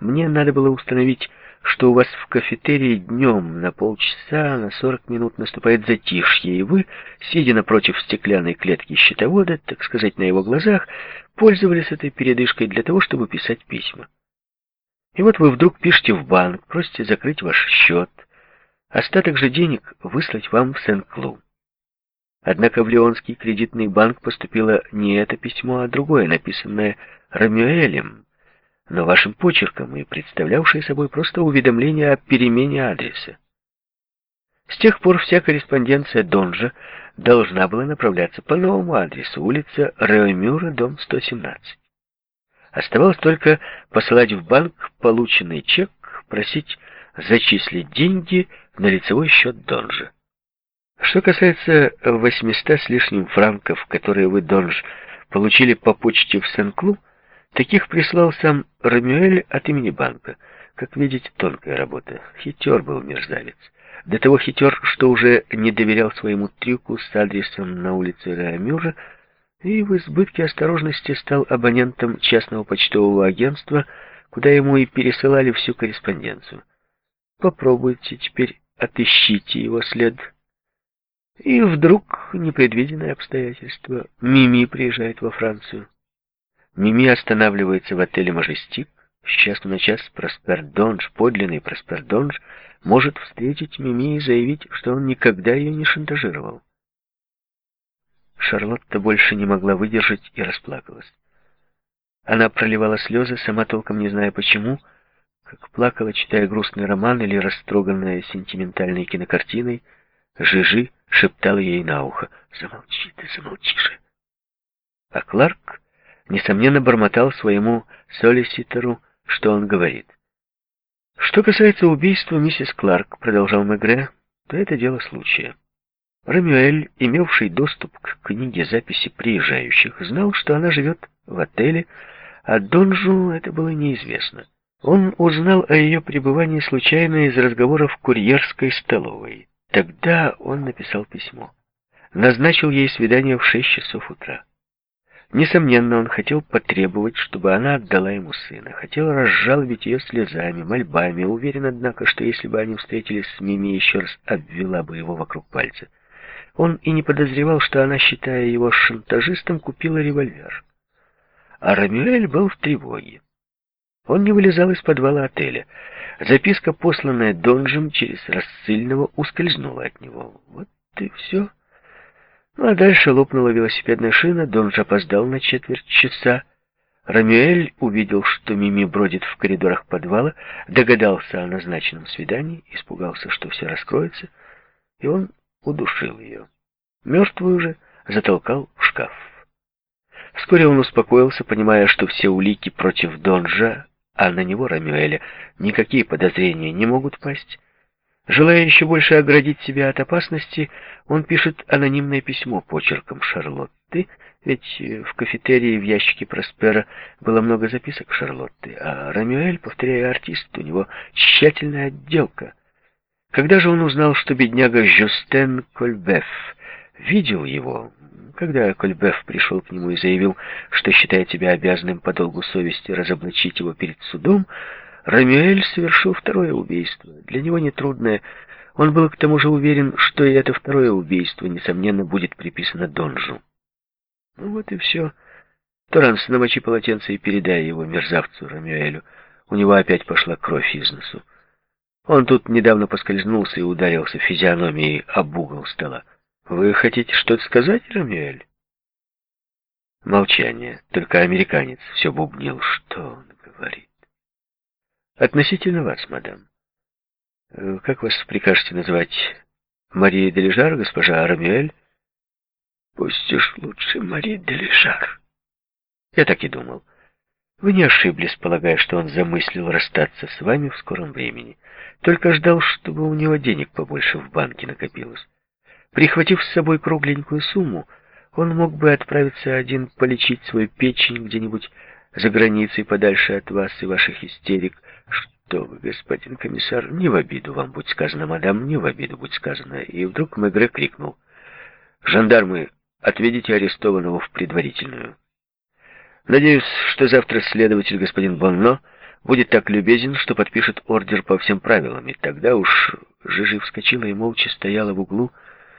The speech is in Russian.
Мне надо было установить, что у вас в кафетерии днем на полчаса, на сорок минут наступает затишье, и вы, сидя напротив стеклянной клетки счетовода, так сказать, на его глазах, пользовались этой передышкой для того, чтобы писать письма. И вот вы вдруг пишете в банк, просите закрыть ваш счет, остаток же денег выслать вам в Сен-Клу. Однако в Леонский кредитный банк поступило не это письмо, а другое, написанное Рамюэлем, но вашим почерком и представлявшее собой просто уведомление о перемене адреса. С тех пор вся корреспонденция Донжа должна была направляться по новому адресу, улица Реомюра, дом 117. Оставалось только посылать в банк полученный чек, просить зачислить деньги на лицевой счет Донжа. Что касается 800 с лишним франков, которые вы, Донж, получили по почте в Сен-Клу, таких прислал сам Рамюэль от имени банка. Как видите, тонкая работа. Хитер был мерзавец. До того хитер, что уже не доверял своему трюку с адресом на улице Рамюра, и в избытке осторожности стал абонентом частного почтового агентства, куда ему и пересылали всю корреспонденцию. Попробуйте теперь отыщите его след и вдруг непредвиденное обстоятельство. Мими приезжает во Францию. Мими останавливается в отеле «Мажестик». С часу на час Проспер Донж, подлинный Проспер Донж, может встретить Мими и заявить, что он никогда ее не шантажировал. Шарлотта больше не могла выдержать и расплакалась. Она проливала слезы, сама толком не зная почему, как плакала, читая грустный роман или растроганная сентиментальной кинокартиной, Жижи шептала ей на ухо. «Замолчи ты, замолчи же!» А Кларк, несомненно, бормотал своему солиситору, что он говорит. «Что касается убийства миссис Кларк», — продолжал Мегре, — «то это дело случая». Рамюэль, имевший доступ к книге записи приезжающих, знал, что она живет в отеле, а Донжу это было неизвестно. Он узнал о ее пребывании случайно из разговора в курьерской столовой. Тогда он написал письмо. Назначил ей свидание в шесть часов утра. Несомненно, он хотел потребовать, чтобы она отдала ему сына. Хотел разжалобить ее слезами, мольбами. Уверен, однако, что если бы они встретились с Мими, еще раз обвела бы его вокруг пальца. Он и не подозревал, что она, считая его шантажистом, купила револьвер. А Рамюэль был в тревоге. Он не вылезал из подвала отеля. Записка, посланная Донжем через рассыльного, ускользнула от него. Вот и все. Ну, а дальше лопнула велосипедная шина, Донж опоздал на четверть часа. Рамюэль увидел, что Мими бродит в коридорах подвала, догадался о назначенном свидании, испугался, что все раскроется, и он удушил ее. Мертвую же затолкал в шкаф. Вскоре он успокоился, понимая, что все улики против Донжа а на него, Рамюэля, никакие подозрения не могут пасть. Желая еще больше оградить себя от опасности, он пишет анонимное письмо почерком Шарлотты, ведь в кафетерии в ящике Проспера было много записок Шарлотты, а Рамюэль, повторяя артист, у него тщательная отделка. Когда же он узнал, что бедняга Жюстен Кольбеф видел его, когда Кольбеф пришел к нему и заявил, что считает себя обязанным по долгу совести разоблачить его перед судом, Рамюэль совершил второе убийство. Для него нетрудное. Он был к тому же уверен, что и это второе убийство, несомненно, будет приписано Донжу. Ну вот и все. Торанс, намочи полотенце и передай его мерзавцу Рамюэлю. У него опять пошла кровь из носу. Он тут недавно поскользнулся и ударился физиономией об угол стола. «Вы хотите что-то сказать, Рамюэль?» Молчание. Только американец все бубнил. Что он говорит? «Относительно вас, мадам. Э, как вас прикажете называть? Мария Делижар, госпожа Рамюэль?» «Пусть уж лучше Мария Делижар». Я так и думал. Вы не ошиблись, полагая, что он замыслил расстаться с вами в скором времени. Только ждал, чтобы у него денег побольше в банке накопилось. Прихватив с собой кругленькую сумму, он мог бы отправиться один полечить свою печень где-нибудь за границей, подальше от вас и ваших истерик. Что вы, господин комиссар, не в обиду вам будь сказано, мадам, не в обиду будь сказано. И вдруг Мегре крикнул. Жандармы, отведите арестованного в предварительную. Надеюсь, что завтра следователь господин Бонно будет так любезен, что подпишет ордер по всем правилам. И тогда уж Жижи вскочила и молча стояла в углу,